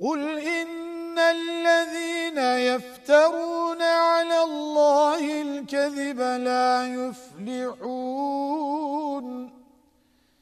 قل إن الذين يفترون على الله الكذب لا يفلحون